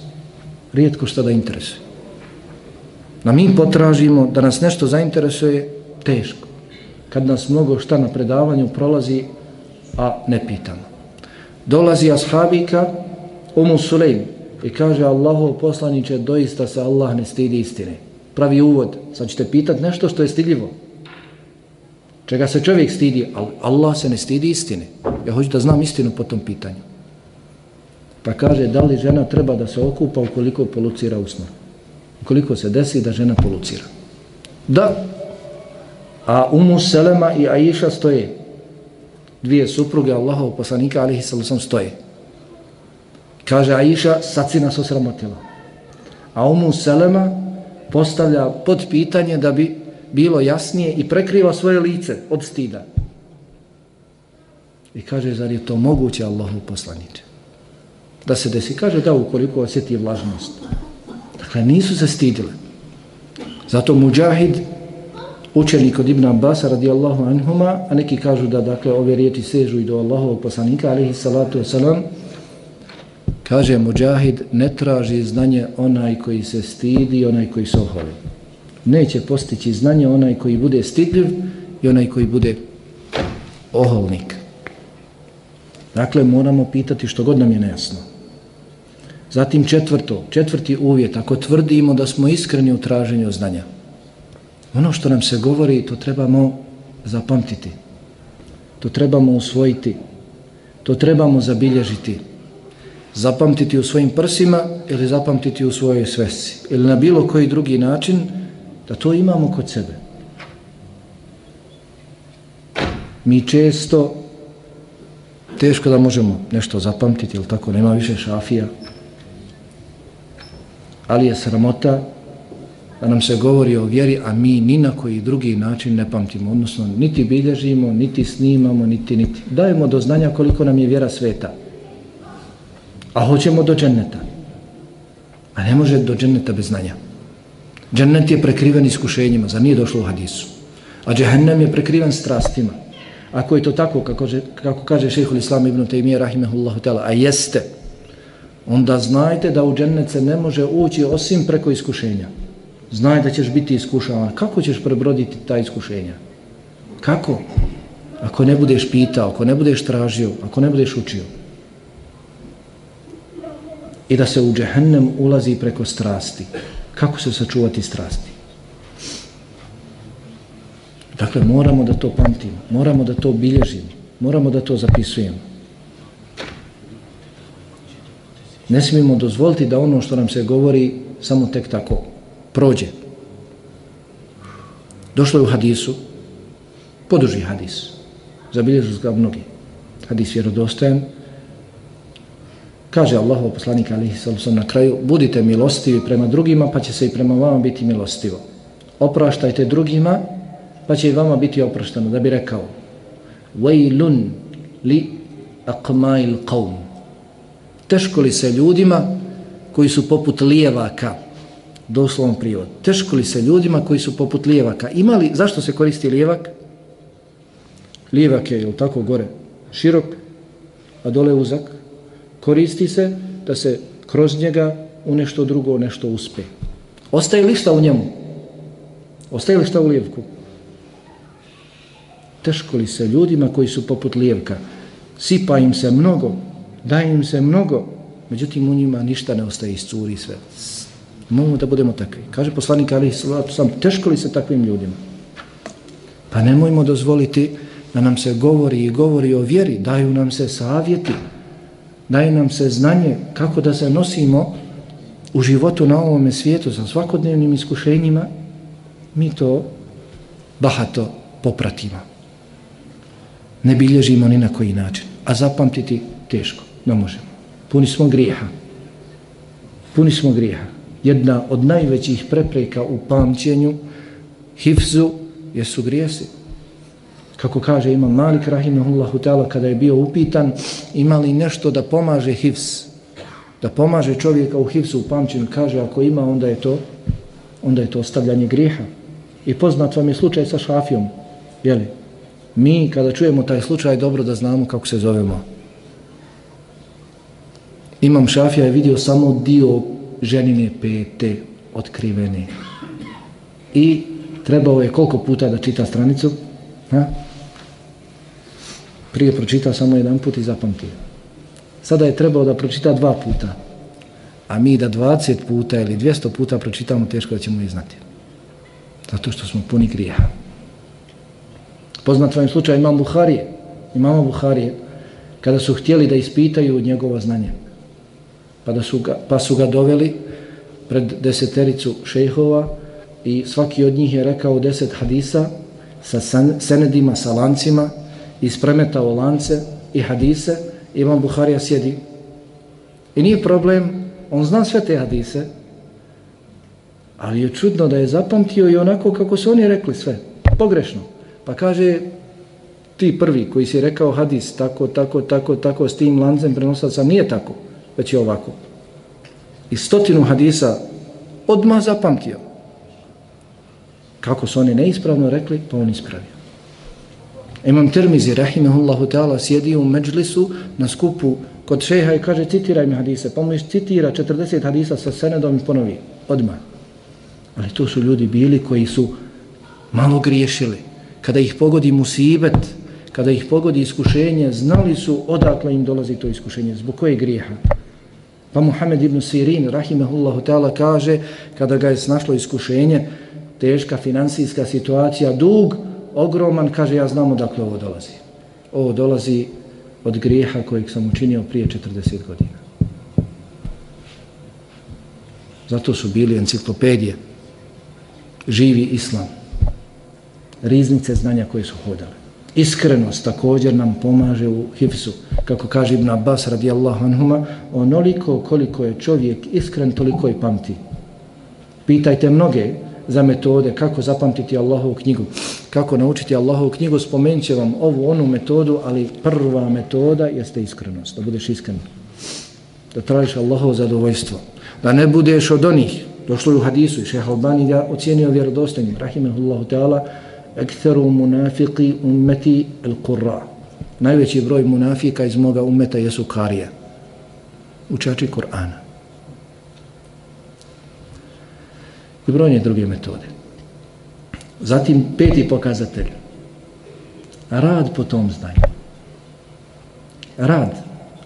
rijetko što da interesuje. Na mi potražimo da nas nešto zainteresuje teško. Kad nas mnogo šta na predavanju prolazi, a ne pitamo. Dolazi ashabika Umu Sulejm i kaže Allahu poslaniće doista se Allah ne stidi istine. Pravi uvod. Sad ćete pitat nešto što je stidljivo čega se čovjek stidi, ali Allah se ne stidi istine. Ja hoću da znam istinu po tom pitanju. Pa kaže, da li žena treba da se okupa ukoliko polucira usno? Ukoliko se desi da žena polucira. Da. A Umu Selema i Aisha stoje. Dvije supruge Allahov poslanika, alihi sallam, stoje. Kaže Aisha, sad si nas osramotila. A Umu Selema postavlja pod pitanje da bi bilo jasnije i prekriva svoje lice od stida. I kaže, zar je to moguće Allahu poslaniče? Da se desi, kaže da ukoliko osjeti vlažnost. Dakle, nisu se stidile. Zato Mujahid, učenik od Ibn Abbas radijallahu anhuma, a neki kažu da dakle ove riječi sežu i do Allahovog poslanika, alihi salatu wasalam, kaže Mujahid, ne traži znanje onaj koji se stidi onaj koji se oholi. Neće postići znanje onaj koji bude stidljiv i onaj koji bude oholnik. Dakle, moramo pitati što god nam je nejasno. Zatim četvrto, četvrti uvjet, ako tvrdimo da smo iskreni u traženju znanja, ono što nam se govori, to trebamo zapamtiti, to trebamo usvojiti, to trebamo zabilježiti, zapamtiti u svojim prsima ili zapamtiti u svojoj svesci ili na bilo koji drugi način da to imamo kod sebe. Mi često teško da možemo nešto zapamtiti, ili tako, nema više šafija, ali je sramota da nam se govori o vjeri, a mi ni na koji drugi način ne pamtimo, odnosno niti bilježimo, niti snimamo, niti, niti. Dajemo do znanja koliko nam je vjera sveta, a hoćemo do dženneta. A ne može do dženneta bez znanja. Džennet je prekriven iskušenjima, za nije došlo u hadisu. A džehennem je prekriven strastima. Ako je to tako, kako, kako kaže šehhul islam ibn Taymiye, rahimahullahu ta'ala, a jeste, onda znajte da u džennet se ne može ući osim preko iskušenja. Znaj da ćeš biti iskušavan. Kako ćeš prebroditi ta iskušenja? Kako? Ako ne budeš pitao, ako ne budeš tražio, ako ne budeš učio. I da se u džehennem ulazi preko strasti. Kako se sačuvati strasti? Dakle, moramo da to pamtimo, moramo da to bilježimo, moramo da to zapisujemo. Ne smijemo dozvoliti da ono što nam se govori samo tek tako prođe. Došlo je u hadisu, poduži hadis, zabilježu ga mnogi. Hadis vjerodostajan, kaže Allahov poslanik alihi sallam na kraju, budite milostivi prema drugima, pa će se i prema vama biti milostivo. Opraštajte drugima, pa će i vama biti oprošteno, da bi rekao, وَيْلٌ li aqmail qawm teško li se ljudima koji su poput lijevaka, doslovom prijevod, teško li se ljudima koji su poput lijevaka, imali, zašto se koristi lijevak? Lijevak je, ili tako, gore, širok, a dole uzak, koristi se da se kroz njega u nešto drugo nešto uspe. Ostaje li šta u njemu? Ostaje li šta u lijevku? Teško li se ljudima koji su poput lijevka, sipa im se mnogo, daje im se mnogo, međutim u njima ništa ne ostaje iz curi sve. Mogu da budemo takvi. Kaže poslanik Ali Salatu sam, teško li se takvim ljudima? Pa nemojmo dozvoliti da nam se govori i govori o vjeri, daju nam se savjeti, daje nam se znanje kako da se nosimo u životu na ovome svijetu sa svakodnevnim iskušenjima, mi to bahato popratimo. Ne bilježimo ni na koji način, a zapamtiti teško. Ne možemo. Puni smo grijeha. Puni smo grijeha. Jedna od najvećih prepreka u pamćenju, hifzu, jesu grijesi. Kako kaže Imam Malik, rahimahullahu ta'ala, kada je bio upitan, ima li nešto da pomaže hifz? Da pomaže čovjeka u hifzu, u pamćenju, kaže, ako ima, onda je to, onda je to ostavljanje grijeha. I poznat vam je slučaj sa šafijom, jeli? Mi, kada čujemo taj slučaj, dobro da znamo kako se zovemo. Imam Šafija je vidio samo dio ženine pete otkrivene. I trebao je koliko puta da čita stranicu? Ha? Prije pročita samo jedan put i zapamtio. Sada je trebao da pročita dva puta. A mi da 20 puta ili 200 puta pročitamo, teško da ćemo i znati. Zato što smo puni grijeha. Poznat vam slučaj imam Buharije. Imamo Buharije. Kada su htjeli da ispitaju njegovo znanje. Pa, da su ga, pa su ga doveli pred desetericu šejhova i svaki od njih je rekao deset hadisa sa senedima, sa lancima ispremetao lance i hadise. Imam Buharija sjedi. I nije problem, on zna sve te hadise, ali je čudno da je zapamtio i onako kako su oni rekli sve. Pogrešno. Pa kaže, ti prvi koji si rekao hadis tako, tako, tako, tako, s tim lancem prenosaca, nije tako, već je ovako. I stotinu hadisa odma zapamtio. Kako su oni neispravno rekli, pa on ispravio. Imam Tirmizi, rahimehullahu ta'ala, sjedi u međlisu na skupu kod šeha i kaže, citiraj mi hadise. Pa mu citira 40 hadisa sa senedom i ponovi. Odmah. Ali to su ljudi bili koji su malo griješili. Kada ih pogodi musibet, kada ih pogodi iskušenje, znali su odakle im dolazi to iskušenje, zbog koje grijeha. Pa Muhammed ibn Sirin, rahimehullahu ta'ala, kaže, kada ga je snašlo iskušenje, teška financijska situacija, dug, ogroman, kaže, ja znam odakle ovo dolazi. Ovo dolazi od grijeha kojeg sam učinio prije 40 godina. Zato su bili enciklopedije, živi islam, riznice znanja koje su hodale. Iskrenost također nam pomaže u hifsu. Kako kaže Ibn Abbas radijallahu anhuma, onoliko koliko je čovjek iskren, toliko i pamti. Pitajte mnoge za metode kako zapamtiti Allahovu knjigu, kako naučiti Allahovu knjigu, spomenut će vam ovu onu metodu, ali prva metoda jeste iskrenost, da budeš iskren. Da tražiš Allahovo zadovoljstvo. Da ne budeš od onih, došlo je u hadisu i šeha Albani ga ocijenio vjerodostojnim, rahimahullahu ta'ala, ekteru munafiqi ummeti el kurra. Najveći broj munafika iz moga ummeta jesu karije. Učači Kur'ana. I brojne druge metode. Zatim peti pokazatelj. Rad po tom znanju. Rad.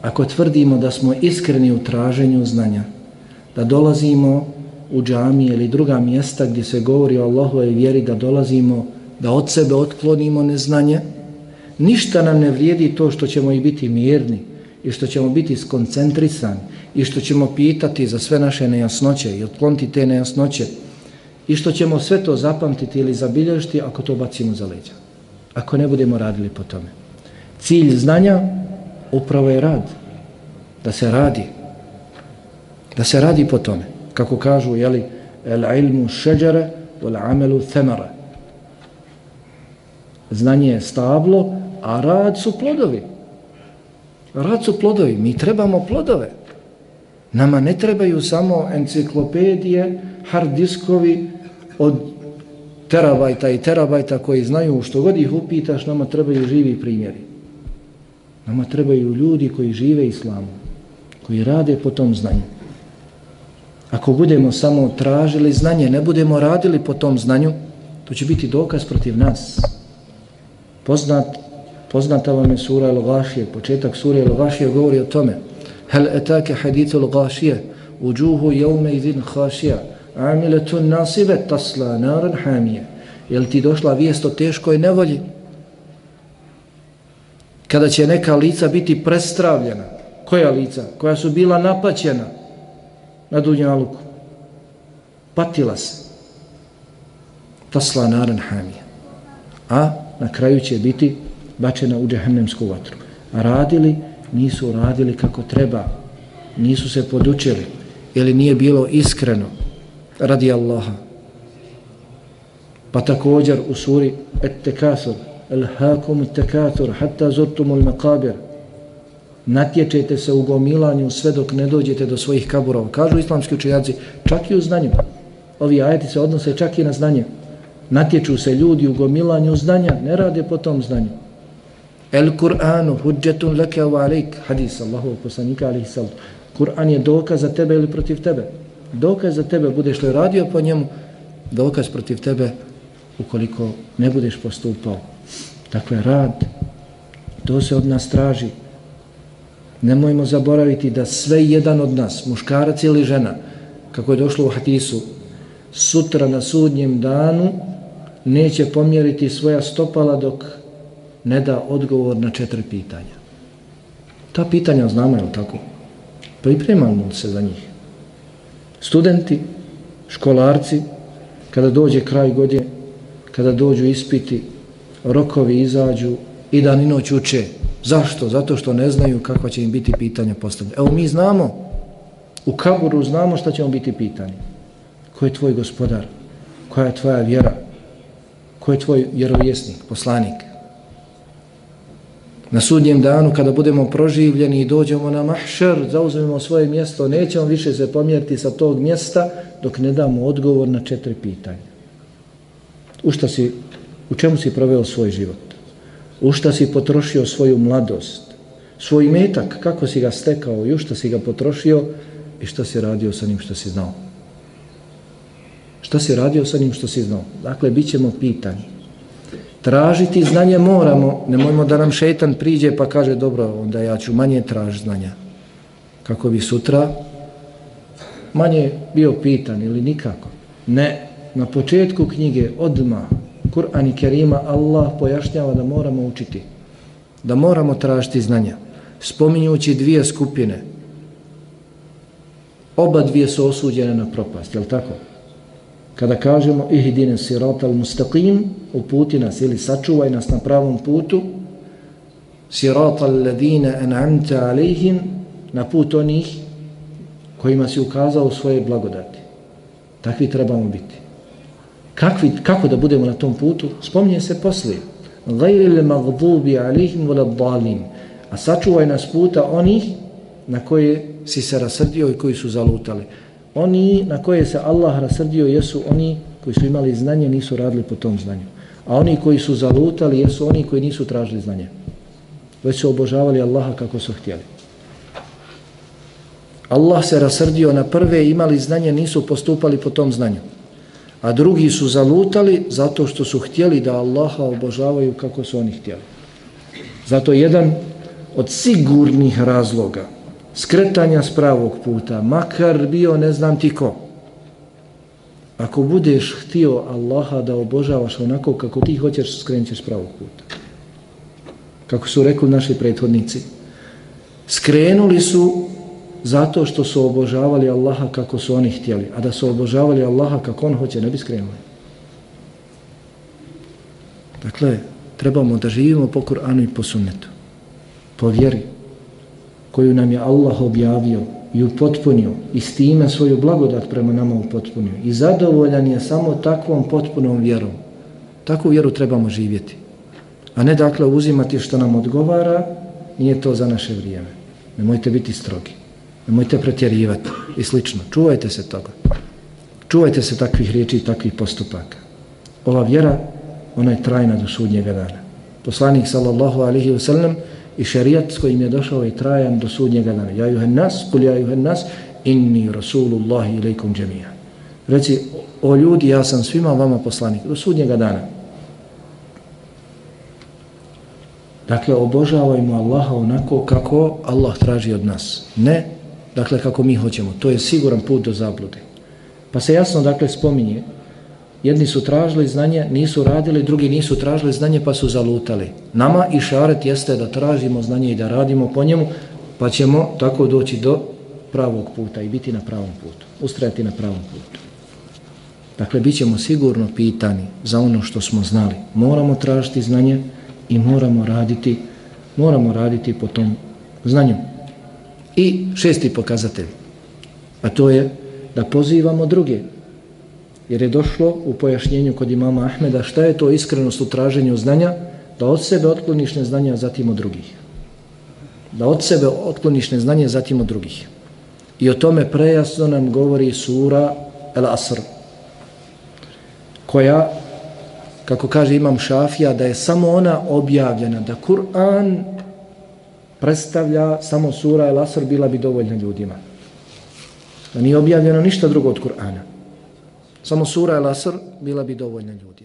Ako tvrdimo da smo iskreni u traženju znanja, da dolazimo u džamije ili druga mjesta gdje se govori o Allahove vjeri, da dolazimo da od sebe otklonimo neznanje, ništa nam ne vrijedi to što ćemo i biti mirni i što ćemo biti skoncentrisani i što ćemo pitati za sve naše nejasnoće i otkloniti te nejasnoće i što ćemo sve to zapamtiti ili zabilježiti ako to bacimo za leđa. Ako ne budemo radili po tome. Cilj znanja upravo je rad. Da se radi. Da se radi po tome. Kako kažu, jeli, el ilmu šeđere, wal amelu themara znanje je stablo, a rad su plodovi. Rad su plodovi. Mi trebamo plodove. Nama ne trebaju samo enciklopedije, hard diskovi od terabajta i terabajta koji znaju što god ih upitaš, nama trebaju živi primjeri. Nama trebaju ljudi koji žive islamu, koji rade po tom znanju. Ako budemo samo tražili znanje, ne budemo radili po tom znanju, to će biti dokaz protiv nas. Poznat, poznata vam je sura Al-Gashije, početak sura Al-Gashije govori o tome. Hel etake hadithul Al-Gashije, uđuhu jevme idin hašija, amiletun nasibe tasla naran hamije. Jel ti došla vijest o teškoj nevolji? Kada će neka lica biti prestravljena, koja lica? Koja su bila napaćena na Dunjaluku. Patila se. Tasla naran hamije. A na kraju će biti bačena u džehennemsku vatru. A radili, nisu radili kako treba, nisu se podučili, ili nije bilo iskreno radi Allaha. Pa također u suri Et-Tekasur, El-Hakum Tekatur, hatta zurtumul makabir, natječete se u gomilanju sve dok ne dođete do svojih kaburova. Kažu islamski učenjaci, čak i u znanju. Ovi ajeti se odnose čak i na znanje natječu se ljudi u gomilanju znanja, ne rade po tom znanju. El Kur'anu hudjetun leke wa alejk. hadis Allahu poslanika alihi sallam. Kur'an je dokaz za tebe ili protiv tebe. Dokaz za tebe, budeš li radio po njemu, dokaz protiv tebe ukoliko ne budeš postupao. Dakle, rad, to se od nas traži. Nemojmo zaboraviti da sve jedan od nas, muškarac ili žena, kako je došlo u hadisu, sutra na sudnjem danu neće pomjeriti svoja stopala dok ne da odgovor na četiri pitanja. Ta pitanja znamo, je li tako? Pripremamo se za njih. Studenti, školarci, kada dođe kraj godine, kada dođu ispiti, rokovi izađu i dan i noć uče. Zašto? Zato što ne znaju kakva će im biti pitanja postavljena. Evo mi znamo, u kaburu znamo šta će vam biti pitanje. Ko je tvoj gospodar? Koja je tvoja vjera? Ko je tvoj vjerovjesnik, poslanik? Na sudnjem danu kada budemo proživljeni i dođemo na mahšer, zauzmemo svoje mjesto, nećemo više se pomjeriti sa tog mjesta dok ne damo odgovor na četiri pitanja. U, šta si, u čemu si proveo svoj život? U šta si potrošio svoju mladost? Svoj metak, kako si ga stekao i u šta si ga potrošio i šta si radio sa njim što si znao? Šta si radio sa njim što si znao? Dakle, bit ćemo pitanje. Tražiti znanje moramo, nemojmo da nam šeitan priđe pa kaže dobro, onda ja ću manje traž znanja. Kako bi sutra manje bio pitan ili nikako. Ne, na početku knjige odma Kur'an i Kerima Allah pojašnjava da moramo učiti, da moramo tražiti znanja. Spominjući dvije skupine, oba dvije su osuđene na propast, je li tako? Kada kažemo ihdine siratal mustaqim, uputi nas ili sačuvaj nas na pravom putu, siratal ladina an'amta alejhim, na put onih kojima si ukazao svoje blagodati. Takvi trebamo biti. Kakvi, kako da budemo na tom putu? Spomnije se poslije. Gajri magdubi alejhim vole dalim. A sačuvaj nas puta onih na koje si se rasrdio i koji su zalutali. Oni na koje se Allah rasrdio jesu oni koji su imali znanje, nisu radili po tom znanju. A oni koji su zalutali jesu oni koji nisu tražili znanje. Već su obožavali Allaha kako su htjeli. Allah se rasrdio na prve, imali znanje, nisu postupali po tom znanju. A drugi su zalutali zato što su htjeli da Allaha obožavaju kako su oni htjeli. Zato jedan od sigurnih razloga skretanja s pravog puta, makar bio ne znam ti ko. Ako budeš htio Allaha da obožavaš onako kako ti hoćeš, skrenćeš s pravog puta. Kako su rekli naši prethodnici. Skrenuli su zato što su obožavali Allaha kako su oni htjeli, a da su obožavali Allaha kako on hoće, ne bi skrenuli. Dakle, trebamo da živimo po Kur'anu i po sunnetu. Po vjeri koju nam je Allah objavio i upotpunio i s time svoju blagodat prema nama upotpunio i zadovoljan je samo takvom potpunom vjerom. Takvu vjeru trebamo živjeti. A ne dakle uzimati što nam odgovara, nije to za naše vrijeme. Nemojte biti strogi. Nemojte pretjerivati i slično. Čuvajte se toga. Čuvajte se takvih riječi i takvih postupaka. Ova vjera, ona je trajna do sudnjega dana. Poslanik sallallahu alihi wasallam i šerijat s kojim je došao i trajan do sudnjega dana. Ja juhen nas, kul ja juhen nas, inni rasulullahi ilaikum džemija. Reci, o ljudi, ja sam svima vama poslanik, do sudnjega dana. Dakle, obožavajmo Allaha onako kako Allah traži od nas. Ne, dakle, kako mi hoćemo. To je siguran put do zablude. Pa se jasno, dakle, spominje Jedni su tražili znanje, nisu radili, drugi nisu tražili znanje pa su zalutali. Nama i šaret jeste da tražimo znanje i da radimo po njemu, pa ćemo tako doći do pravog puta i biti na pravom putu, ustrajati na pravom putu. Dakle, bit ćemo sigurno pitani za ono što smo znali. Moramo tražiti znanje i moramo raditi, moramo raditi po tom znanju. I šesti pokazatelj, a to je da pozivamo druge Jer je došlo u pojašnjenju kod imama Ahmeda šta je to iskrenost u traženju znanja, da od sebe otkloniš neznanja, zatim od drugih. Da od sebe otkloniš neznanje, zatim od drugih. I o tome prejasno nam govori sura El Asr, koja, kako kaže imam Šafija, da je samo ona objavljena, da Kur'an predstavlja samo sura El Asr, bila bi dovoljna ljudima. Da nije objavljeno ništa drugo od Kur'ana. Samo sura El Asr bila bi dovoljna ljudi.